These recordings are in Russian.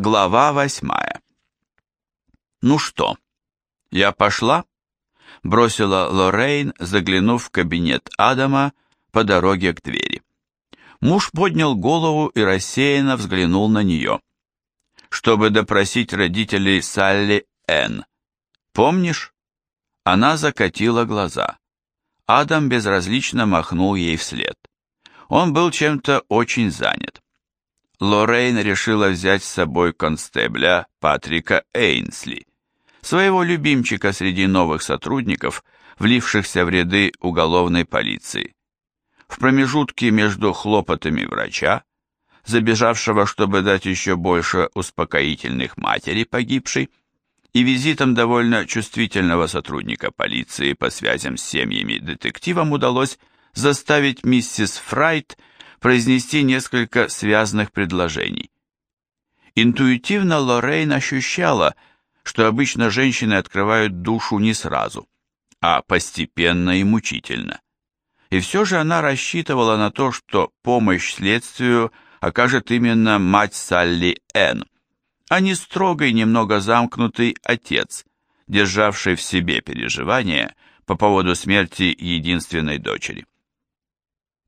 Глава восьмая. «Ну что, я пошла?» — бросила Лоррейн, заглянув в кабинет Адама по дороге к двери. Муж поднял голову и рассеянно взглянул на нее. «Чтобы допросить родителей Салли Н. Помнишь?» Она закатила глаза. Адам безразлично махнул ей вслед. Он был чем-то очень занят. Лоррейн решила взять с собой констебля Патрика Эйнсли, своего любимчика среди новых сотрудников, влившихся в ряды уголовной полиции. В промежутке между хлопотами врача, забежавшего, чтобы дать еще больше успокоительных матери погибшей, и визитом довольно чувствительного сотрудника полиции по связям с семьями детективам удалось заставить миссис Фрайт произнести несколько связанных предложений. Интуитивно Лоррейн ощущала, что обычно женщины открывают душу не сразу, а постепенно и мучительно. И все же она рассчитывала на то, что помощь следствию окажет именно мать Салли Энн, а не строгий, немного замкнутый отец, державший в себе переживания по поводу смерти единственной дочери.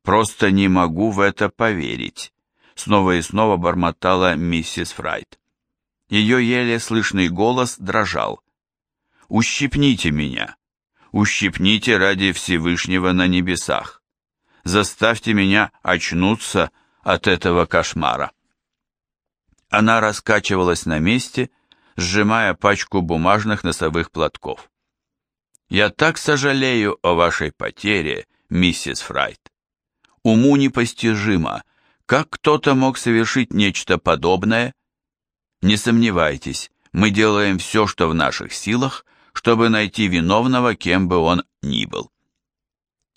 «Просто не могу в это поверить», — снова и снова бормотала миссис Фрайт. Ее еле слышный голос дрожал. «Ущипните меня! Ущипните ради Всевышнего на небесах! Заставьте меня очнуться от этого кошмара!» Она раскачивалась на месте, сжимая пачку бумажных носовых платков. «Я так сожалею о вашей потере, миссис Фрайт уму непостижимо, как кто-то мог совершить нечто подобное. Не сомневайтесь, мы делаем все, что в наших силах, чтобы найти виновного, кем бы он ни был.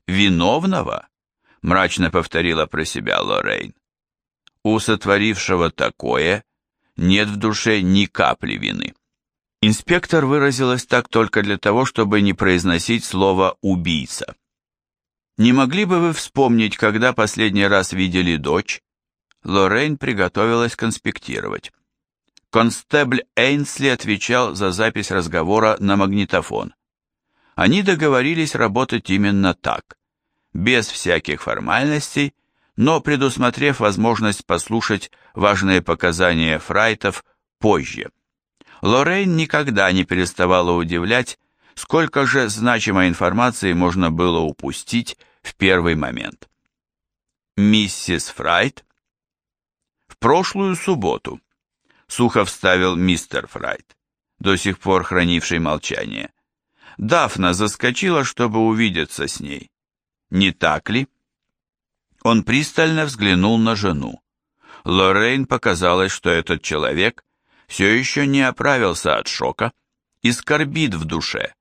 «Виновного?» — мрачно повторила про себя Лоррейн. «У сотворившего такое нет в душе ни капли вины». Инспектор выразилась так только для того, чтобы не произносить слово «убийца». Не могли бы вы вспомнить, когда последний раз видели дочь? Лоррейн приготовилась конспектировать. Констебль Эйнсли отвечал за запись разговора на магнитофон. Они договорились работать именно так, без всяких формальностей, но предусмотрев возможность послушать важные показания фрайтов позже. Лоррейн никогда не переставала удивлять, сколько же значимой информации можно было упустить в первый момент. Миссис Фрайт? В прошлую субботу, сухо вставил мистер Фрайт, до сих пор хранивший молчание. Дафна заскочила, чтобы увидеться с ней. Не так ли? Он пристально взглянул на жену. Лоррейн показалось, что этот человек все еще не оправился от шока и скорбит в душе,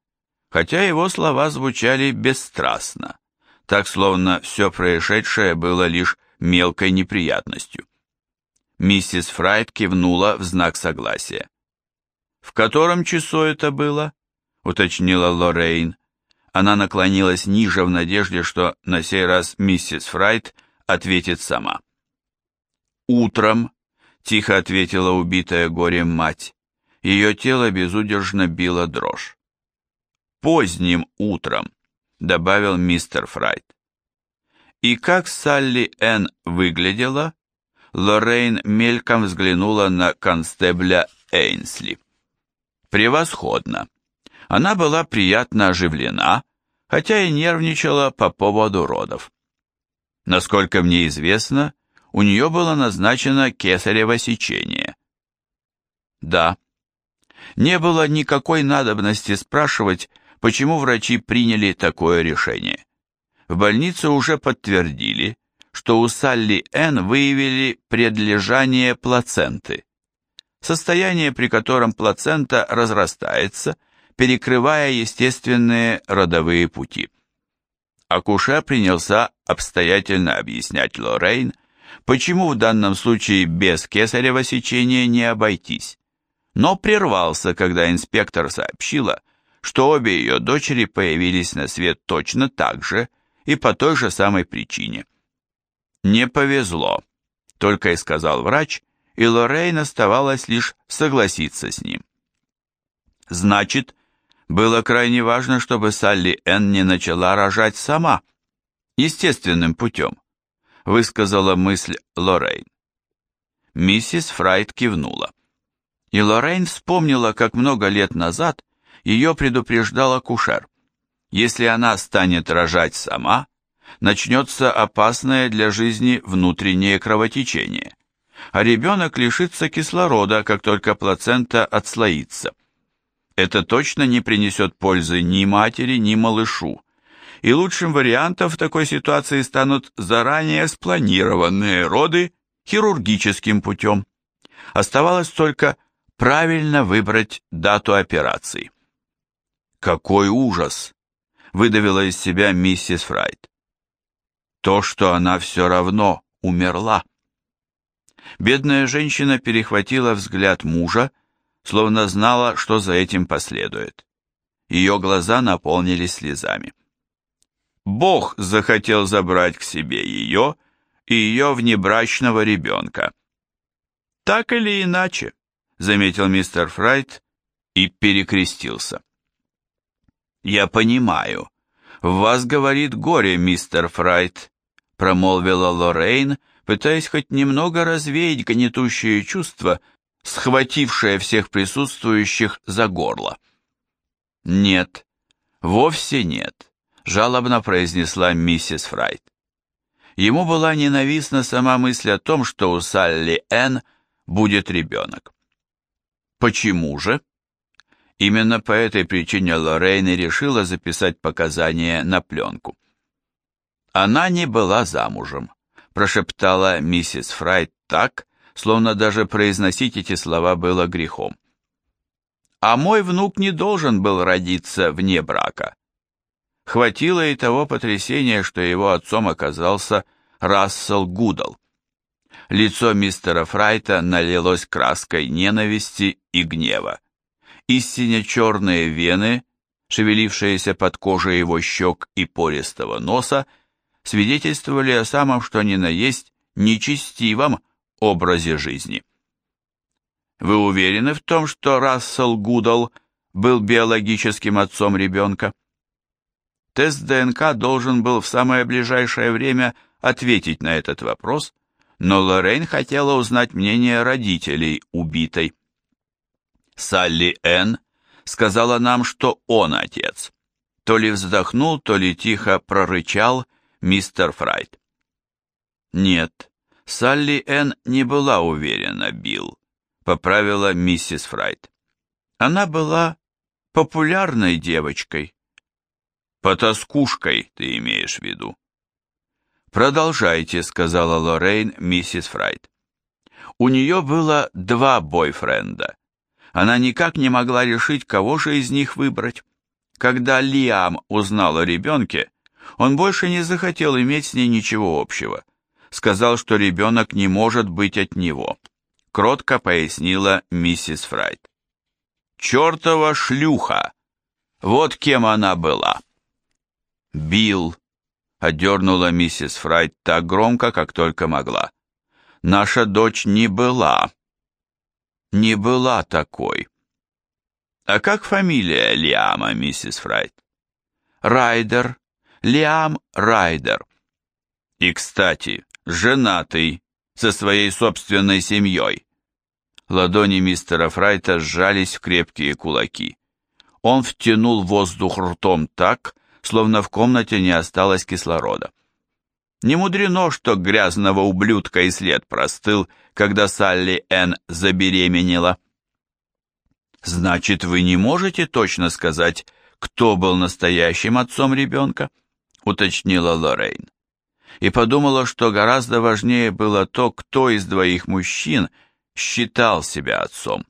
хотя его слова звучали бесстрастно, так словно все происшедшее было лишь мелкой неприятностью. Миссис Фрайт кивнула в знак согласия. «В котором часу это было?» — уточнила Лоррейн. Она наклонилась ниже в надежде, что на сей раз миссис Фрайт ответит сама. «Утром», — тихо ответила убитая горем мать. Ее тело безудержно било дрожь поздним утром», — добавил мистер Фрайт. И как Салли Энн выглядела, Лоррейн мельком взглянула на констебля Эйнсли. Превосходно. Она была приятно оживлена, хотя и нервничала по поводу родов. Насколько мне известно, у нее было назначено кесарево сечение. Да. Не было никакой надобности спрашивать, почему врачи приняли такое решение. В больнице уже подтвердили, что у Салли Н выявили предлежание плаценты. Состояние, при котором плацента разрастается, перекрывая естественные родовые пути. Акушер принялся обстоятельно объяснять Лоррейн, почему в данном случае без кесарево сечения не обойтись, но прервался, когда инспектор сообщила, что обе ее дочери появились на свет точно так же и по той же самой причине. «Не повезло», — только и сказал врач, и Лоррейн оставалось лишь согласиться с ним. Значит, было крайне важно, чтобы Салли Энн не начала рожать сама, естественным путем, высказала мысль Лоррейн. Миссис Фрайт кивнула. И Лоррейн вспомнила, как много лет назад ее предупреждал акушер. Если она станет рожать сама, начнется опасное для жизни внутреннее кровотечение, а ребенок лишится кислорода, как только плацента отслоится. Это точно не принесет пользы ни матери, ни малышу, и лучшим вариантом в такой ситуации станут заранее спланированные роды хирургическим путем. Оставалось только правильно выбрать дату операции. «Какой ужас!» — выдавила из себя миссис Фрайт. «То, что она все равно умерла». Бедная женщина перехватила взгляд мужа, словно знала, что за этим последует. Ее глаза наполнились слезами. Бог захотел забрать к себе ее и ее внебрачного ребенка. Так или иначе, заметил мистер Фрайт и перекрестился. «Я понимаю. В вас говорит горе, мистер Фрайт», промолвила Лоррейн, пытаясь хоть немного развеять гнетущее чувство, схватившее всех присутствующих за горло. «Нет, вовсе нет», — жалобно произнесла миссис Фрайт. Ему была ненавистна сама мысль о том, что у Салли Энн будет ребенок. Почему же? Именно по этой причине Лоррейн и решила записать показания на пленку. Она не была замужем, прошептала миссис Фрайт так, словно даже произносить эти слова было грехом. А мой внук не должен был родиться вне брака. Хватило и того потрясения, что его отцом оказался Рассел Гудал. Лицо мистера Фрайта налилось краской ненависти и гнева. Истинно черные вены, шевелившиеся под кожей его щек и пористого носа, свидетельствовали о самом что ни на есть нечестивом образе жизни. Вы уверены в том, что Рассел Гудал был биологическим отцом ребенка? Тест ДНК должен был в самое ближайшее время ответить на этот вопрос, но Лоррейн хотела узнать мнение родителей убитой. Салли Энн сказала нам, что он отец. То ли вздохнул, то ли тихо прорычал мистер Фрайт. Нет, Салли Энн не была уверена, Билл, поправила миссис Фрайт. Она была популярной девочкой. Потаскушкой, ты имеешь в виду. «Продолжайте», — сказала Лоррейн миссис Фрайт. У нее было два бойфренда. Она никак не могла решить, кого же из них выбрать. Когда Лиам узнал о ребенке, он больше не захотел иметь с ней ничего общего. Сказал, что ребенок не может быть от него. Кротко пояснила миссис Фрайт. «Чертова шлюха! Вот кем она была!» Билл, одернула миссис Фрайт так громко, как только могла. Наша дочь не была. Не была такой. А как фамилия Лиама, миссис Фрайт? Райдер. Лиам Райдер. И, кстати, женатый, со своей собственной семьей. Ладони мистера Фрайта сжались в крепкие кулаки. Он втянул воздух ртом так, словно в комнате не осталось кислорода. Не мудрено, что грязного ублюдка и след простыл, когда Салли Энн забеременела. «Значит, вы не можете точно сказать, кто был настоящим отцом ребенка?» — уточнила Лоррейн. И подумала, что гораздо важнее было то, кто из двоих мужчин считал себя отцом.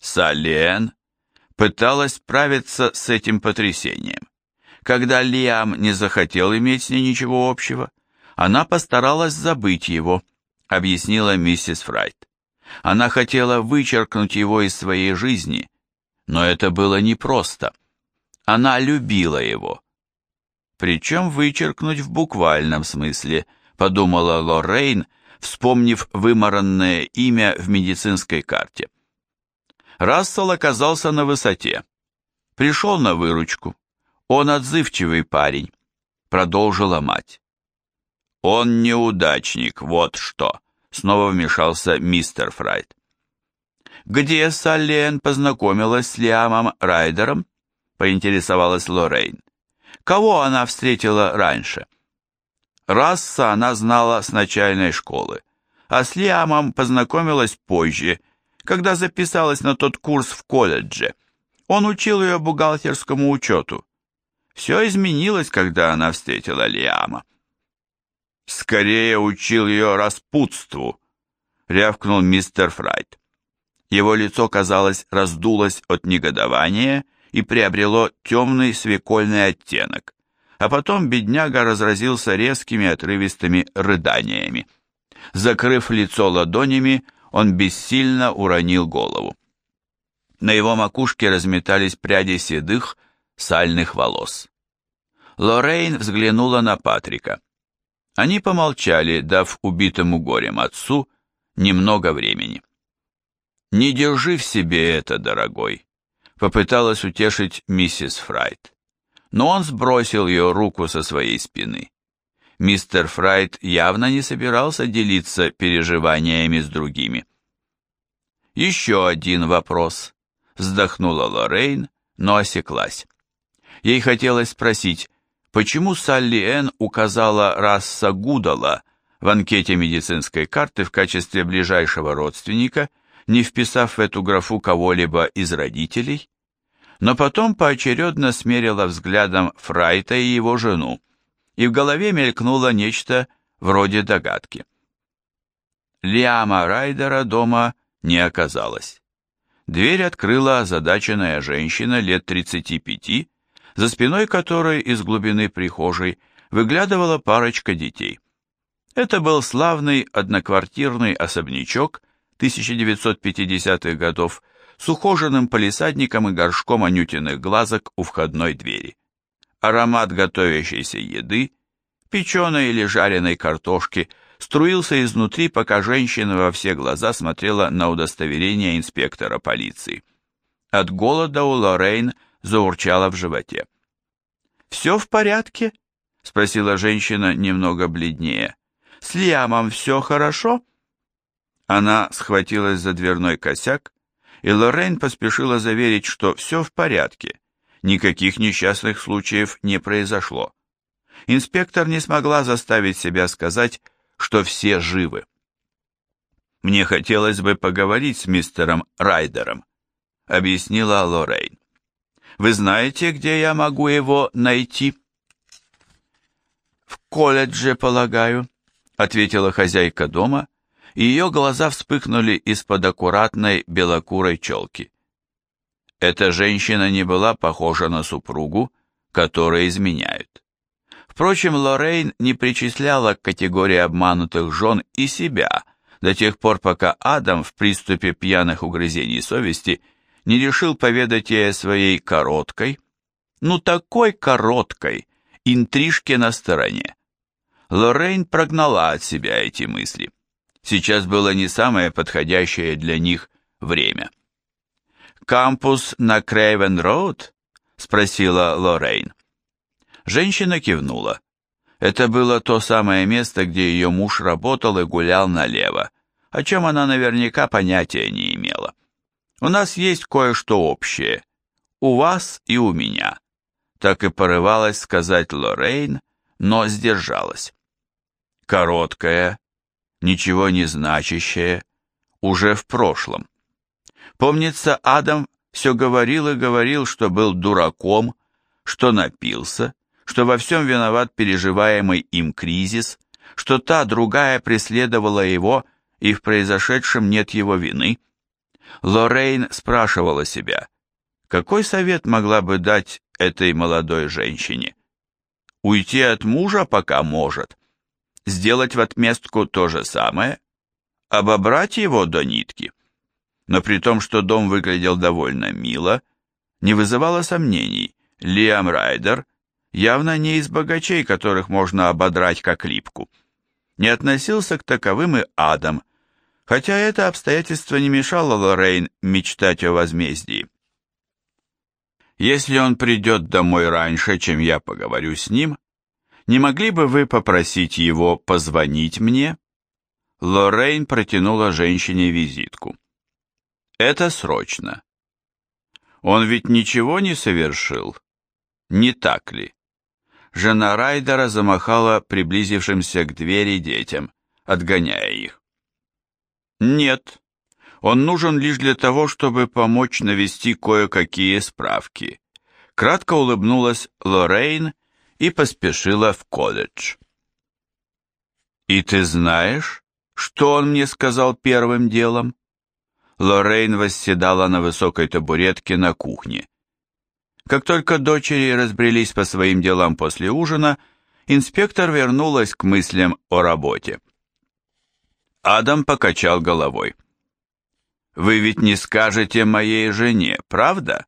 Салли Энн пыталась справиться с этим потрясением. Когда Лиам не захотел иметь с ней ничего общего, она постаралась забыть его, объяснила миссис Фрайт. Она хотела вычеркнуть его из своей жизни, но это было непросто. Она любила его. Причем вычеркнуть в буквальном смысле, подумала Лоррейн, вспомнив вымаранное имя в медицинской карте. Рассел оказался на высоте. Пришел на выручку. Он отзывчивый парень, продолжила мать. Он неудачник, вот что, снова вмешался мистер Фрайт. Где Салли познакомилась с Лиамом Райдером? поинтересовалась Лоррейн. Кого она встретила раньше? Расса она знала с начальной школы, а с Лиамом познакомилась позже, когда записалась на тот курс в колледже. Он учил ее бухгалтерскому учету. Все изменилось, когда она встретила Лиама. «Скорее учил ее распутству», — рявкнул мистер Фрайт. Его лицо, казалось, раздулось от негодования и приобрело темный свекольный оттенок, а потом бедняга разразился резкими отрывистыми рыданиями. Закрыв лицо ладонями, он бессильно уронил голову. На его макушке разметались пряди седых, сальных волос. Лоррейн взглянула на Патрика. Они помолчали, дав убитому горем отцу немного времени. «Не держи в себе это, дорогой», — попыталась утешить миссис Фрайт. Но он сбросил ее руку со своей спины. Мистер Фрайт явно не собирался делиться переживаниями с другими. «Еще один вопрос», — вздохнула Лоррейн, но осеклась. Ей хотелось спросить, почему Салли Энн указала Расса Гудала в анкете медицинской карты в качестве ближайшего родственника не вписав в эту графу кого-либо из родителей, но потом поочередно смерила взглядом Фрайта и его жену, и в голове мелькнуло нечто вроде догадки. Лиама Райдера дома не оказалось. Дверь открыла озадаченная женщина лет 35, за спиной которой из глубины прихожей выглядывала парочка детей. Это был славный одноквартирный особнячок 1950-х годов с ухоженным палисадником и горшком анютиных глазок у входной двери. Аромат готовящейся еды, печеной или жареной картошки струился изнутри, пока женщина во все глаза смотрела на удостоверение инспектора полиции. От голода у Лоррейн заурчало в животе. «Все в порядке?» — спросила женщина немного бледнее. «С Лиамом все хорошо?» Она схватилась за дверной косяк, и Лоррейн поспешила заверить, что все в порядке, никаких несчастных случаев не произошло. Инспектор не смогла заставить себя сказать, что все живы. «Мне хотелось бы поговорить с мистером Райдером», — объяснила Лоррейн. «Вы знаете, где я могу его найти?» «В колледже, полагаю», — ответила хозяйка дома, — и ее глаза вспыхнули из-под аккуратной белокурой челки. Эта женщина не была похожа на супругу, которой изменяют. Впрочем, Лоррейн не причисляла к категории обманутых жен и себя до тех пор, пока Адам в приступе пьяных угрызений совести не решил поведать ей о своей короткой, ну такой короткой, интрижке на стороне. Лоррейн прогнала от себя эти мысли. Сейчас было не самое подходящее для них время. «Кампус на Крейвен-Роуд?» — спросила Лоррейн. Женщина кивнула. Это было то самое место, где ее муж работал и гулял налево, о чем она наверняка понятия не имела. «У нас есть кое-что общее. У вас и у меня», — так и порывалась сказать Лоррейн, но сдержалась. Короткая, ничего не значащее, уже в прошлом. Помнится, Адам все говорил и говорил, что был дураком, что напился, что во всем виноват переживаемый им кризис, что та другая преследовала его, и в произошедшем нет его вины. Лоррейн спрашивала себя, какой совет могла бы дать этой молодой женщине? Уйти от мужа, пока может, сделать в отместку то же самое, обобрать его до нитки. Но при том, что дом выглядел довольно мило, не вызывало сомнений, Лиам Райдер явно не из богачей, которых можно ободрать как липку. не относился к таковым и Адам, хотя это обстоятельство не мешало Лоррейн мечтать о возмездии. Если он придет домой раньше, чем я поговорю с ним, не могли бы вы попросить его позвонить мне? Лоррейн протянула женщине визитку. Это срочно. Он ведь ничего не совершил, не так ли? Жена Райдера замахала приблизившимся к двери детям, отгоняя их. Нет, он нужен лишь для того, чтобы помочь навести кое-какие справки. Кратко улыбнулась Лоррейн и поспешила в колледж. «И ты знаешь, что он мне сказал первым делом?» Лоррейн восседала на высокой табуретке на кухне. Как только дочери разбрелись по своим делам после ужина, инспектор вернулась к мыслям о работе. Адам покачал головой. «Вы ведь не скажете моей жене, правда?»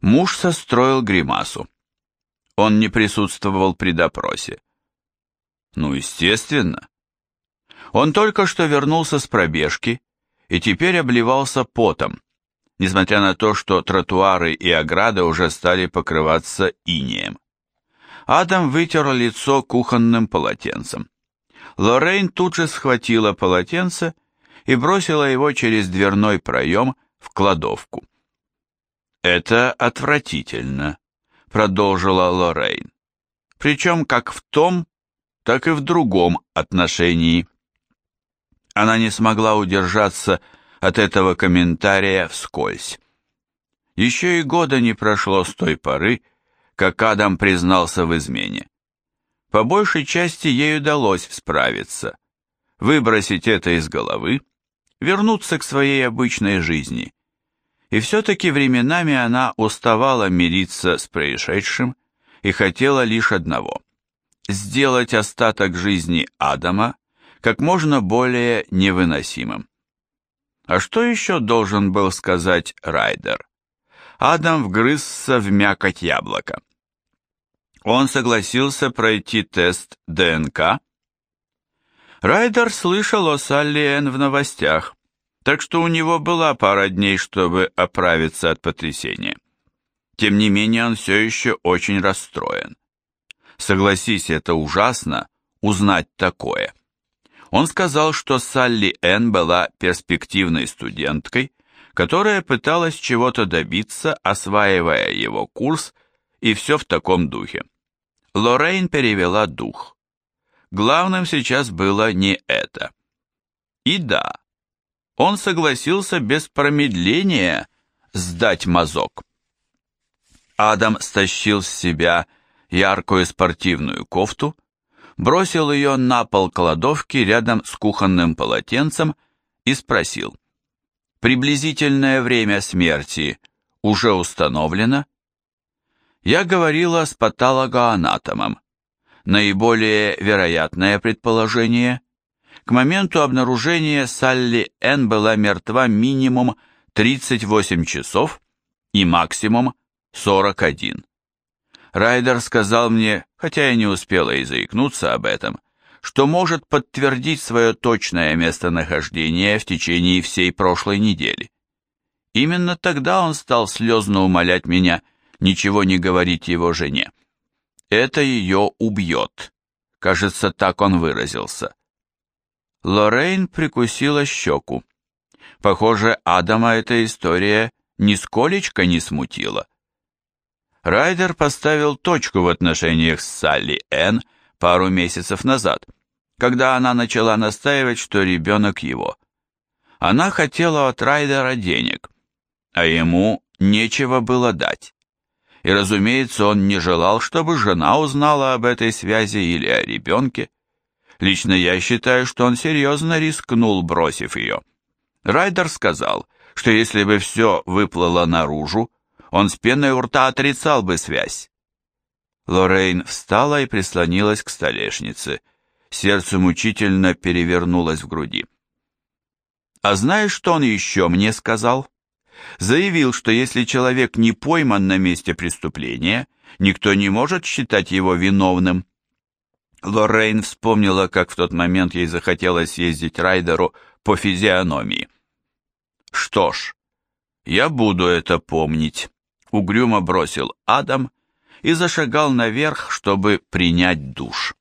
Муж состроил гримасу. Он не присутствовал при допросе. Ну, естественно. Он только что вернулся с пробежки и теперь обливался потом, несмотря на то, что тротуары и ограды уже стали покрываться инеем. Адам вытер лицо кухонным полотенцем. Лоррейн тут же схватила полотенце и бросила его через дверной проем в кладовку. «Это отвратительно», — продолжила Лоррейн. «Причем как в том, так и в другом отношении». Она не смогла удержаться от этого комментария вскользь. Еще и года не прошло с той поры, как Адам признался в измене. По большей части ей удалось справиться, выбросить это из головы, вернуться к своей обычной жизни. И все-таки временами она уставала мириться с происшедшим и хотела лишь одного – сделать остаток жизни Адама как можно более невыносимым. А что еще должен был сказать Райдер? Адам вгрызся в мякоть яблока. Он согласился пройти тест ДНК. Райдер слышал о Салли Энн в новостях, так что у него была пара дней, чтобы оправиться от потрясения. Тем не менее, он все еще очень расстроен. Согласись, это ужасно, узнать такое. Он сказал, что Салли Энн была перспективной студенткой, которая пыталась чего-то добиться, осваивая его курс, и все в таком духе. Лоррейн перевела дух. Главным сейчас было не это. И да, он согласился без промедления сдать мазок. Адам стащил с себя яркую спортивную кофту, бросил ее на пол кладовки рядом с кухонным полотенцем и спросил, «Приблизительное время смерти уже установлено?» Я говорила с патологоанатомом. Наиболее вероятное предположение – к моменту обнаружения Салли Н была мертва минимум 38 часов и максимум 41. Райдер сказал мне, хотя я не успела и заикнуться об этом, что может подтвердить свое точное местонахождение в течение всей прошлой недели. Именно тогда он стал слезно умолять меня ничего не говорить его жене. Это ее убьет. Кажется, так он выразился. Лоррейн прикусила щеку. Похоже, Адама эта история нисколечко не смутила. Райдер поставил точку в отношениях с Салли Энн пару месяцев назад, когда она начала настаивать, что ребенок его. Она хотела от Райдера денег, а ему нечего было дать. И, разумеется, он не желал, чтобы жена узнала об этой связи или о ребенке. Лично я считаю, что он серьезно рискнул, бросив ее. Райдер сказал, что если бы все выплыло наружу, он с пеной у рта отрицал бы связь. Лоррейн встала и прислонилась к столешнице. Сердце мучительно перевернулось в груди. «А знаешь, что он еще мне сказал?» Заявил, что если человек не пойман на месте преступления, никто не может считать его виновным. Лоррейн вспомнила, как в тот момент ей захотелось съездить Райдеру по физиономии. «Что ж, я буду это помнить», — угрюмо бросил Адам и зашагал наверх, чтобы принять душ.